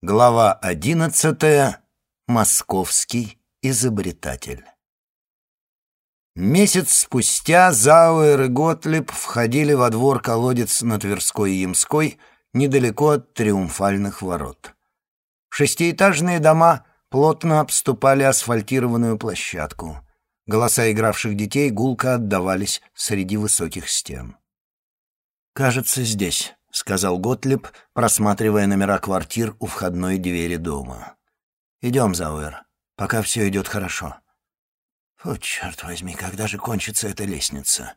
Глава одиннадцатая. Московский изобретатель. Месяц спустя Зауэр и Готлиб входили во двор колодец на Тверской и Ямской, недалеко от Триумфальных ворот. Шестиэтажные дома плотно обступали асфальтированную площадку. Голоса игравших детей гулко отдавались среди высоких стен. «Кажется, здесь», — сказал Готлиб, просматривая номера квартир у входной двери дома. «Идем, Зауэр, пока все идет хорошо». «О, черт возьми, когда же кончится эта лестница?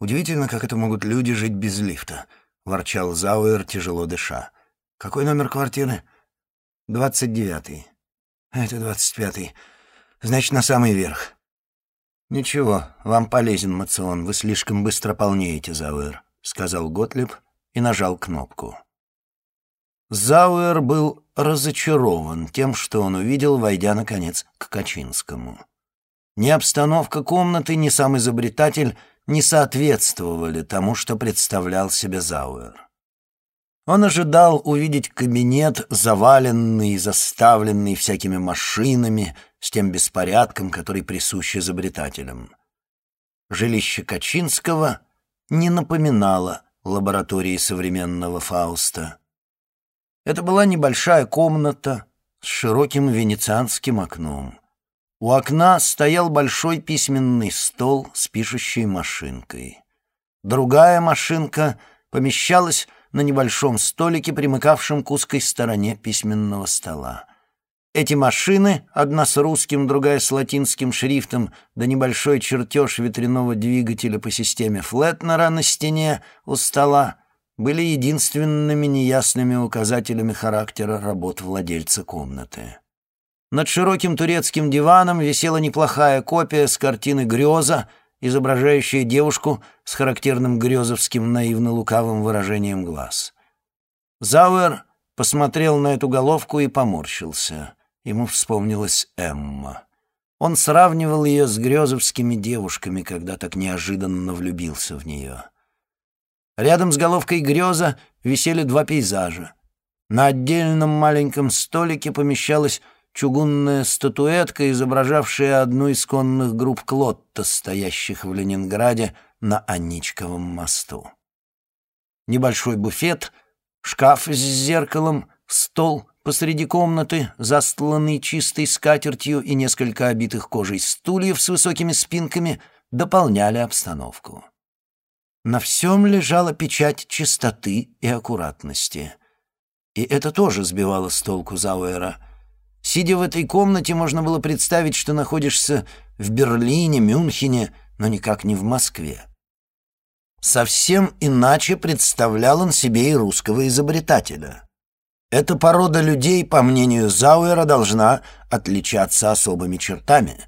Удивительно, как это могут люди жить без лифта», — ворчал Зауэр, тяжело дыша. «Какой номер квартиры?» «Двадцать девятый». «Это двадцать пятый. Значит, на самый верх». «Ничего, вам полезен мацион, вы слишком быстро полнеете, Зауэр», — сказал Готлиб, — и нажал кнопку. Зауэр был разочарован тем, что он увидел, войдя, наконец, к Качинскому. Ни обстановка комнаты, ни сам изобретатель не соответствовали тому, что представлял себе Зауэр. Он ожидал увидеть кабинет, заваленный и заставленный всякими машинами, с тем беспорядком, который присущ изобретателям. Жилище Качинского не напоминало лаборатории современного Фауста. Это была небольшая комната с широким венецианским окном. У окна стоял большой письменный стол с пишущей машинкой. Другая машинка помещалась на небольшом столике, примыкавшем к узкой стороне письменного стола. Эти машины, одна с русским, другая с латинским шрифтом, да небольшой чертеж ветряного двигателя по системе Флетнера на стене у стола, были единственными неясными указателями характера работ владельца комнаты. Над широким турецким диваном висела неплохая копия с картины «Греза», изображающая девушку с характерным грезовским наивно-лукавым выражением глаз. Зауэр посмотрел на эту головку и поморщился. Ему вспомнилась Эмма. Он сравнивал ее с грезовскими девушками, когда так неожиданно влюбился в нее. Рядом с головкой греза висели два пейзажа. На отдельном маленьком столике помещалась чугунная статуэтка, изображавшая одну из конных групп Клотта, стоящих в Ленинграде на Аничковом мосту. Небольшой буфет, шкаф с зеркалом, стол Посреди комнаты, застланный чистой скатертью и несколько обитых кожей стульев с высокими спинками, дополняли обстановку. На всем лежала печать чистоты и аккуратности. И это тоже сбивало с толку Зауэра. Сидя в этой комнате, можно было представить, что находишься в Берлине, Мюнхене, но никак не в Москве. Совсем иначе представлял он себе и русского изобретателя — эта порода людей, по мнению Зауэра, должна отличаться особыми чертами.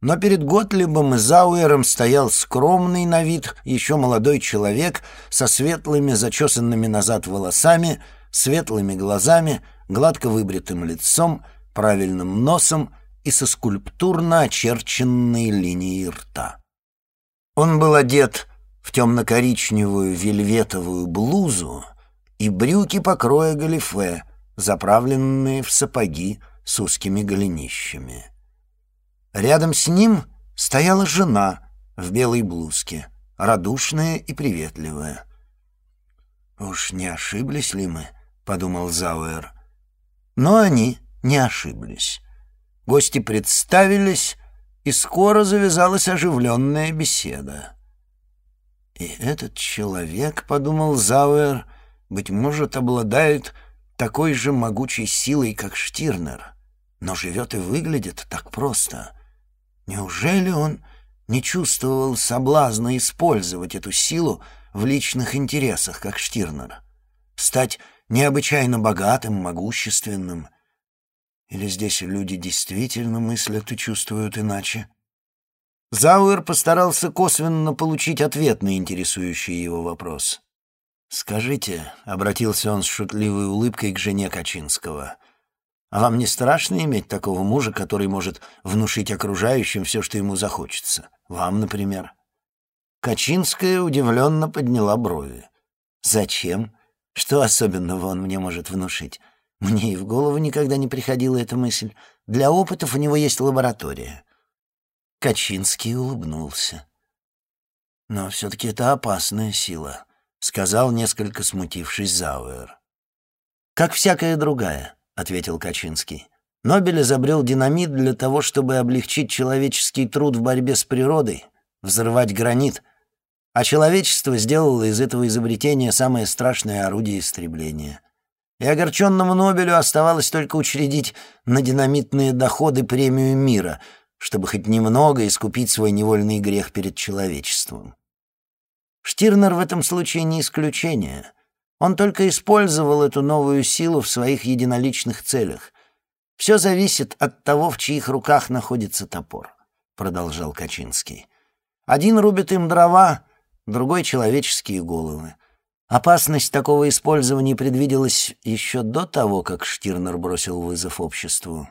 Но перед Готлибом и Зауэром стоял скромный на вид еще молодой человек со светлыми, зачесанными назад волосами, светлыми глазами, гладко выбритым лицом, правильным носом и со скульптурно очерченной линией рта. Он был одет в темно-коричневую вельветовую блузу, и брюки покроя галифе, заправленные в сапоги с узкими голенищами. Рядом с ним стояла жена в белой блузке, радушная и приветливая. «Уж не ошиблись ли мы?» — подумал Зауэр. Но они не ошиблись. Гости представились, и скоро завязалась оживленная беседа. «И этот человек, — подумал Зауэр, — быть может, обладает такой же могучей силой, как Штирнер, но живет и выглядит так просто. Неужели он не чувствовал соблазна использовать эту силу в личных интересах, как Штирнер? Стать необычайно богатым, могущественным? Или здесь люди действительно мыслят и чувствуют иначе? Зауэр постарался косвенно получить ответ на интересующий его вопрос. «Скажите», — обратился он с шутливой улыбкой к жене Качинского, «а вам не страшно иметь такого мужа, который может внушить окружающим все, что ему захочется? Вам, например?» Качинская удивленно подняла брови. «Зачем? Что особенного он мне может внушить? Мне и в голову никогда не приходила эта мысль. Для опытов у него есть лаборатория. Качинский улыбнулся. Но все-таки это опасная сила, сказал несколько смутившись Зауэр. Как всякая другая, ответил Качинский. Нобель изобрел динамит для того, чтобы облегчить человеческий труд в борьбе с природой, взрывать гранит, а человечество сделало из этого изобретения самое страшное орудие истребления — и огорченному Нобелю оставалось только учредить на динамитные доходы премию мира, чтобы хоть немного искупить свой невольный грех перед человечеством. Штирнер в этом случае не исключение. Он только использовал эту новую силу в своих единоличных целях. «Все зависит от того, в чьих руках находится топор», — продолжал Качинский. «Один рубит им дрова, другой — человеческие головы. Опасность такого использования предвиделась еще до того, как Штирнер бросил вызов обществу.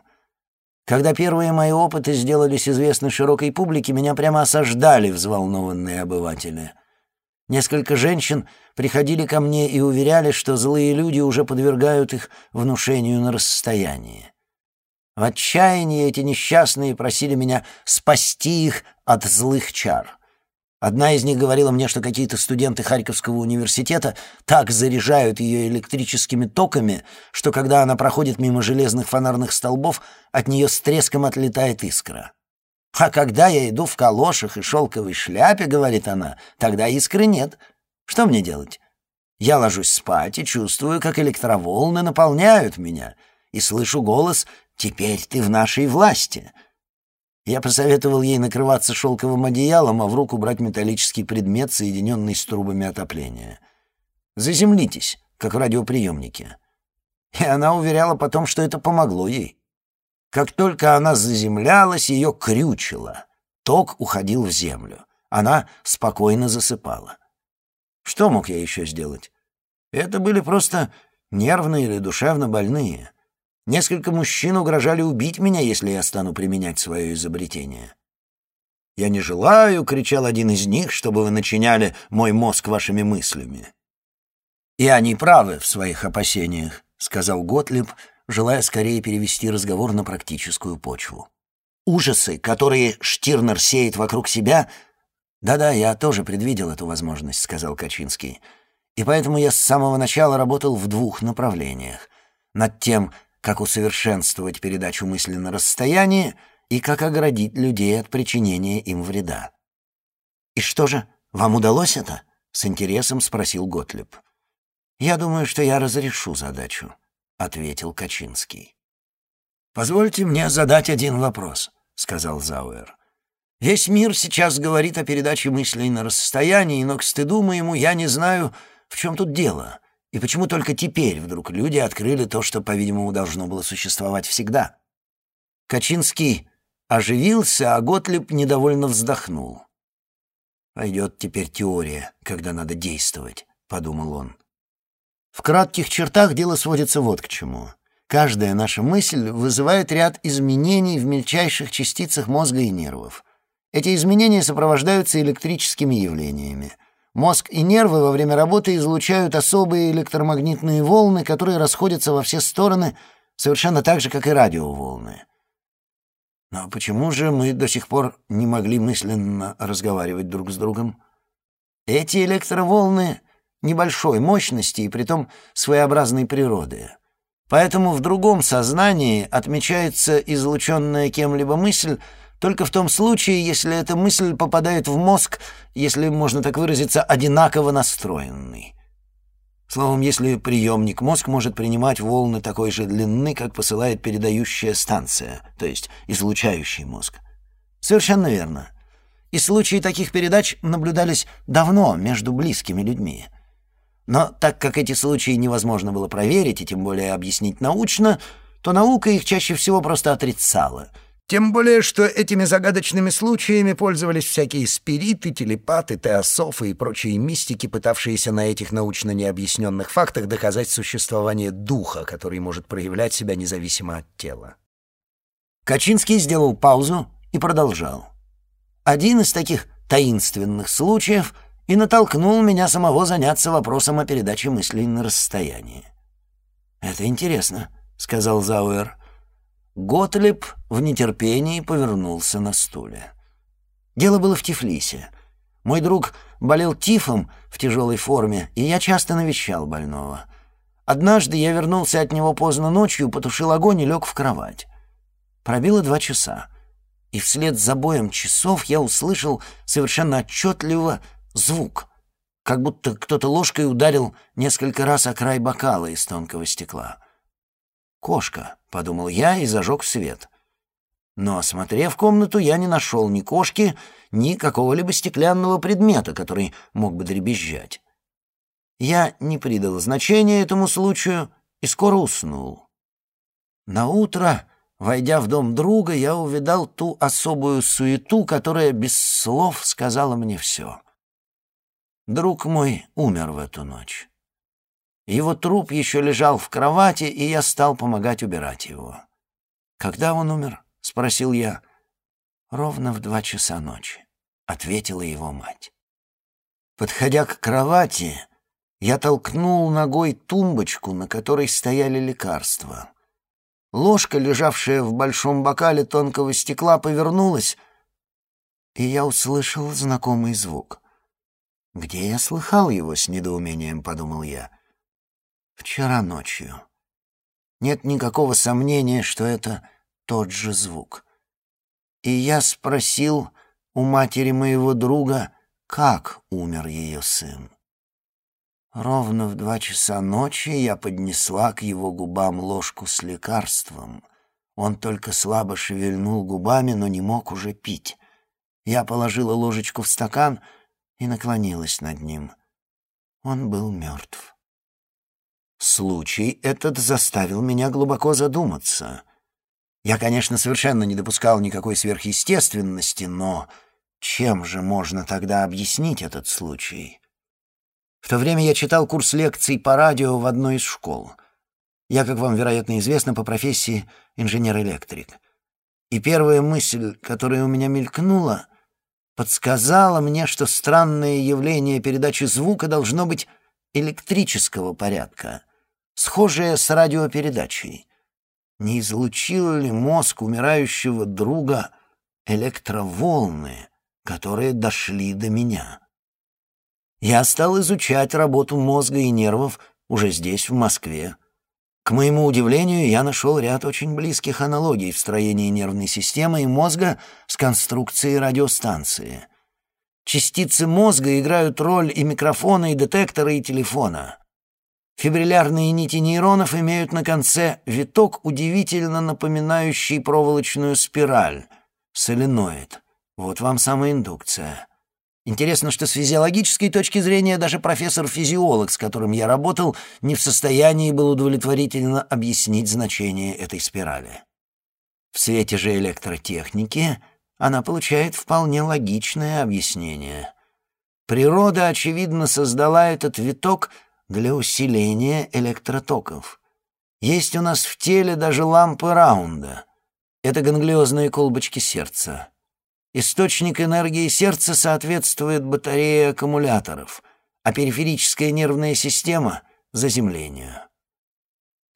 Когда первые мои опыты сделались известны широкой публике, меня прямо осаждали взволнованные обыватели. Несколько женщин приходили ко мне и уверяли, что злые люди уже подвергают их внушению на расстоянии. В отчаянии эти несчастные просили меня спасти их от злых чар. Одна из них говорила мне, что какие-то студенты Харьковского университета так заряжают ее электрическими токами, что когда она проходит мимо железных фонарных столбов, от нее с треском отлетает искра. «А когда я иду в калошах и шелковой шляпе, — говорит она, — тогда искры нет. Что мне делать? Я ложусь спать и чувствую, как электроволны наполняют меня, и слышу голос «Теперь ты в нашей власти». Я посоветовал ей накрываться шелковым одеялом, а в руку брать металлический предмет, соединенный с трубами отопления. «Заземлитесь, как в радиоприемнике». И она уверяла потом, что это помогло ей. Как только она заземлялась, ее крючило. Ток уходил в землю. Она спокойно засыпала. Что мог я еще сделать? Это были просто нервные или душевно больные. Несколько мужчин угрожали убить меня, если я стану применять свое изобретение. «Я не желаю», — кричал один из них, — «чтобы вы начиняли мой мозг вашими мыслями». «И они правы в своих опасениях», — сказал Готлиб, желая скорее перевести разговор на практическую почву. «Ужасы, которые Штирнер сеет вокруг себя...» «Да-да, я тоже предвидел эту возможность», — сказал Качинский. «И поэтому я с самого начала работал в двух направлениях. Над тем, как усовершенствовать передачу мысли на расстоянии и как оградить людей от причинения им вреда. «И что же, вам удалось это?» — с интересом спросил Готлеб. «Я думаю, что я разрешу задачу», — ответил Качинский. «Позвольте мне задать один вопрос», — сказал Зауэр. «Весь мир сейчас говорит о передаче мыслей на расстоянии, но, к стыду моему, я не знаю, в чем тут дело. И почему только теперь вдруг люди открыли то, что, по-видимому, должно было существовать всегда? Качинский оживился, а Готлиб недовольно вздохнул. «Пойдет теперь теория, когда надо действовать», — подумал он. В кратких чертах дело сводится вот к чему. Каждая наша мысль вызывает ряд изменений в мельчайших частицах мозга и нервов. Эти изменения сопровождаются электрическими явлениями — Мозг и нервы во время работы излучают особые электромагнитные волны, которые расходятся во все стороны совершенно так же, как и радиоволны. Но почему же мы до сих пор не могли мысленно разговаривать друг с другом? Эти электроволны небольшой мощности и притом своеобразной природы. Поэтому в другом сознании отмечается излученная кем-либо мысль, только в том случае, если эта мысль попадает в мозг, если можно так выразиться, одинаково настроенный. Словом, если приемник, мозг может принимать волны такой же длины, как посылает передающая станция, то есть излучающий мозг. Совершенно верно. И случаи таких передач наблюдались давно между близкими людьми. Но так как эти случаи невозможно было проверить и тем более объяснить научно, то наука их чаще всего просто отрицала — тем более, что этими загадочными случаями пользовались всякие спириты, телепаты, теософы и прочие мистики, пытавшиеся на этих научно необъясненных фактах доказать существование духа, который может проявлять себя независимо от тела. Качинский сделал паузу и продолжал. Один из таких таинственных случаев и натолкнул меня самого заняться вопросом о передаче мыслей на расстоянии. «Это интересно», сказал Зауэр. Готлеб в нетерпении повернулся на стуле. Дело было в Тифлисе. Мой друг болел тифом в тяжелой форме, и я часто навещал больного. Однажды я вернулся от него поздно ночью, потушил огонь и лег в кровать. Пробило два часа, и вслед за боем часов я услышал совершенно отчетливо звук, как будто кто-то ложкой ударил несколько раз о край бокала из тонкого стекла. «Кошка», — подумал я и зажег свет. Но, осмотрев комнату, я не нашел ни кошки, ни какого-либо стеклянного предмета, который мог бы дребезжать. Я не придал значения этому случаю и скоро уснул. На утро, войдя в дом друга, я увидал ту особую суету, которая без слов сказала мне все. Друг мой умер в эту ночь. Его труп еще лежал в кровати, и я стал помогать убирать его. «Когда он умер?» — спросил я. «Ровно в два часа ночи», — ответила его мать. Подходя к кровати, я толкнул ногой тумбочку, на которой стояли лекарства. Ложка, лежавшая в большом бокале тонкого стекла, повернулась, и я услышал знакомый звук — где я слыхал его, с недоумением подумал я. Вчера ночью. Нет никакого сомнения, что это тот же звук. И я спросил у матери моего друга, как умер ее сын. Ровно в два часа ночи я поднесла к его губам ложку с лекарством. Он только слабо шевельнул губами, но не мог уже пить. Я положила ложечку в стакан — и наклонилась над ним. Он был мертв. Случай этот заставил меня глубоко задуматься. Я, конечно, совершенно не допускал никакой сверхъестественности, но чем же можно тогда объяснить этот случай? В то время я читал курс лекций по радио в одной из школ. Я, как вам, вероятно, известно, по профессии инженер-электрик. И первая мысль, которая у меня мелькнула — подсказала мне, что странное явление передачи звука должно быть электрического порядка, схожее с радиопередачей. Не излучил ли мозг умирающего друга электроволны, которые дошли до меня? Я стал изучать работу мозга и нервов уже здесь, в Москве. К моему удивлению, я нашел ряд очень близких аналогий в строении нервной системы и мозга с конструкцией радиостанции. Частицы мозга играют роль и микрофона, и детектора, и телефона. Фибриллярные нити нейронов имеют на конце виток, удивительно напоминающий проволочную спираль, соленоид. Вот вам самоиндукция. Интересно, что с физиологической точки зрения даже профессор-физиолог, с которым я работал, не в состоянии был удовлетворительно объяснить значение этой спирали. В свете же электротехники она получает вполне логичное объяснение. Природа, очевидно, создала этот виток для усиления электротоков. Есть у нас в теле даже лампы Раунда. Это ганглиозные колбочки сердца. Источник энергии сердца соответствует батарее аккумуляторов, а периферическая нервная система — заземлению.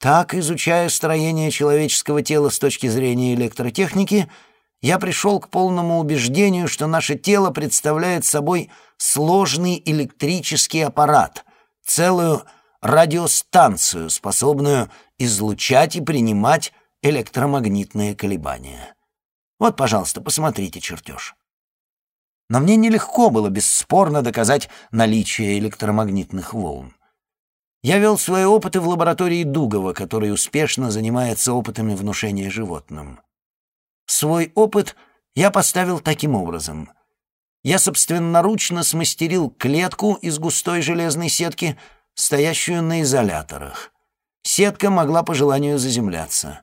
Так, изучая строение человеческого тела с точки зрения электротехники, я пришел к полному убеждению, что наше тело представляет собой сложный электрический аппарат, целую радиостанцию, способную излучать и принимать электромагнитные колебания. Вот, пожалуйста, посмотрите чертеж. Но мне нелегко было бесспорно доказать наличие электромагнитных волн. Я вел свои опыты в лаборатории Дугова, который успешно занимается опытами внушения животным. Свой опыт я поставил таким образом. Я собственноручно смастерил клетку из густой железной сетки, стоящую на изоляторах. Сетка могла по желанию заземляться.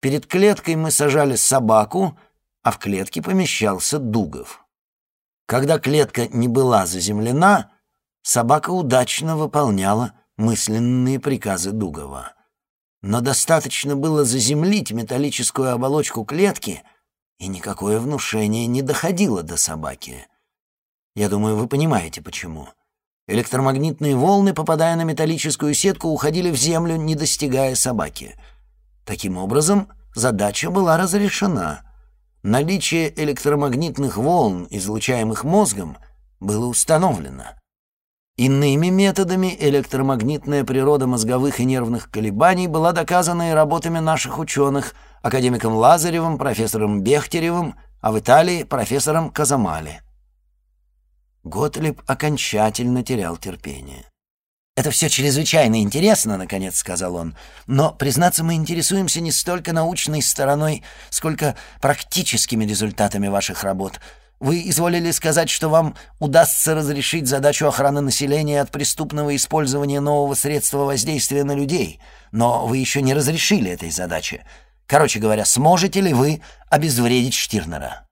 Перед клеткой мы сажали собаку, а в клетке помещался Дугов. Когда клетка не была заземлена, собака удачно выполняла мысленные приказы Дугова. Но достаточно было заземлить металлическую оболочку клетки, и никакое внушение не доходило до собаки. Я думаю, вы понимаете, почему. Электромагнитные волны, попадая на металлическую сетку, уходили в землю, не достигая собаки — Таким образом, задача была разрешена. Наличие электромагнитных волн, излучаемых мозгом, было установлено. Иными методами электромагнитная природа мозговых и нервных колебаний была доказана и работами наших ученых, академиком Лазаревым, профессором Бехтеревым, а в Италии профессором Казамали. Готлиб окончательно терял терпение. «Это все чрезвычайно интересно», — наконец сказал он. «Но, признаться, мы интересуемся не столько научной стороной, сколько практическими результатами ваших работ. Вы изволили сказать, что вам удастся разрешить задачу охраны населения от преступного использования нового средства воздействия на людей, но вы еще не разрешили этой задачи. Короче говоря, сможете ли вы обезвредить Штирнера?»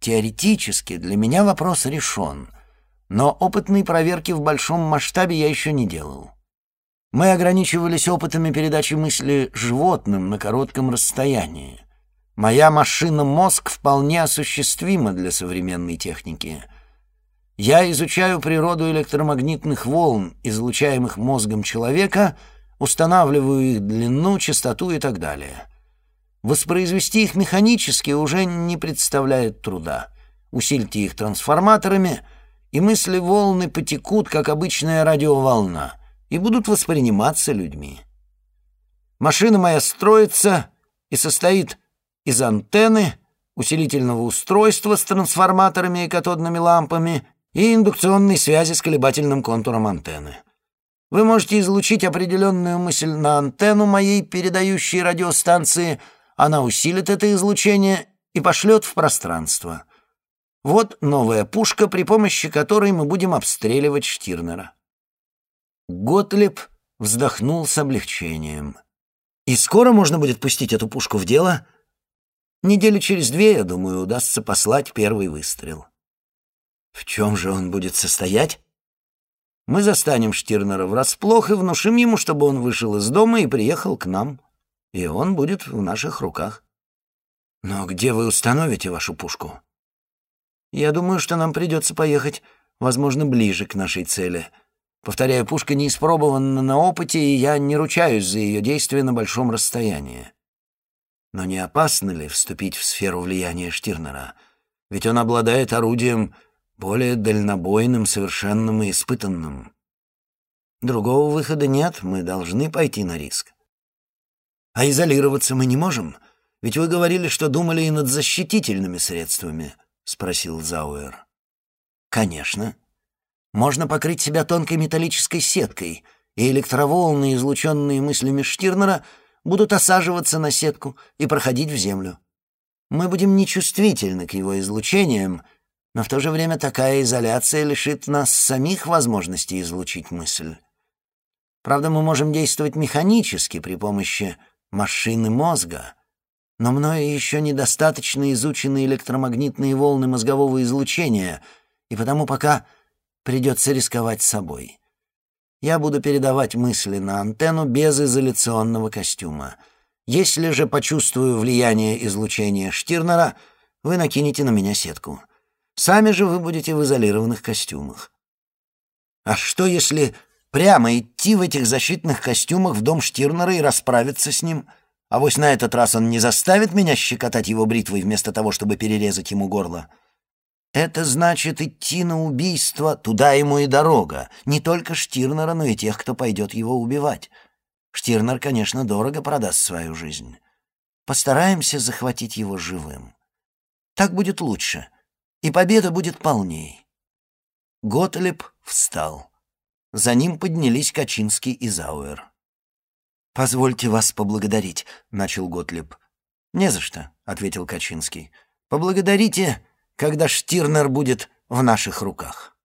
Теоретически для меня вопрос решен — но опытной проверки в большом масштабе я еще не делал. Мы ограничивались опытами передачи мысли животным на коротком расстоянии. Моя машина-мозг вполне осуществима для современной техники. Я изучаю природу электромагнитных волн, излучаемых мозгом человека, устанавливаю их длину, частоту и так далее. Воспроизвести их механически уже не представляет труда. Усильте их трансформаторами — и мысли волны потекут, как обычная радиоволна, и будут восприниматься людьми. Машина моя строится и состоит из антенны, усилительного устройства с трансформаторами и катодными лампами и индукционной связи с колебательным контуром антенны. Вы можете излучить определенную мысль на антенну моей передающей радиостанции, она усилит это излучение и пошлет в пространство — вот новая пушка, при помощи которой мы будем обстреливать Штирнера. Готлеб вздохнул с облегчением. «И скоро можно будет пустить эту пушку в дело?» «Недели через две, я думаю, удастся послать первый выстрел». «В чем же он будет состоять?» «Мы застанем Штирнера врасплох и внушим ему, чтобы он вышел из дома и приехал к нам. И он будет в наших руках». «Но где вы установите вашу пушку?» Я думаю, что нам придется поехать, возможно, ближе к нашей цели. Повторяю, пушка не испробована на опыте, и я не ручаюсь за ее действие на большом расстоянии. Но не опасно ли вступить в сферу влияния Штирнера? Ведь он обладает орудием более дальнобойным, совершенным и испытанным. Другого выхода нет, мы должны пойти на риск. А изолироваться мы не можем, ведь вы говорили, что думали и над защитительными средствами —— спросил Зауэр. «Конечно. Можно покрыть себя тонкой металлической сеткой, и электроволны, излученные мыслями Штирнера, будут осаживаться на сетку и проходить в землю. Мы будем нечувствительны к его излучениям, но в то же время такая изоляция лишит нас самих возможности излучить мысль. Правда, мы можем действовать механически при помощи машины мозга — но мною еще недостаточно изучены электромагнитные волны мозгового излучения, и потому пока придется рисковать собой. Я буду передавать мысли на антенну без изоляционного костюма. Если же почувствую влияние излучения Штирнера, вы накинете на меня сетку. Сами же вы будете в изолированных костюмах. А что, если прямо идти в этих защитных костюмах в дом Штирнера и расправиться с ним — а вось на этот раз он не заставит меня щекотать его бритвой вместо того, чтобы перерезать ему горло. Это значит идти на убийство, туда ему и дорога. Не только Штирнера, но и тех, кто пойдет его убивать. Штирнер, конечно, дорого продаст свою жизнь. Постараемся захватить его живым. Так будет лучше, и победа будет полней. Готлеб встал. За ним поднялись Качинский и Зауэр. «Позвольте вас поблагодарить», — начал Готлиб. «Не за что», — ответил Качинский. «Поблагодарите, когда Штирнер будет в наших руках».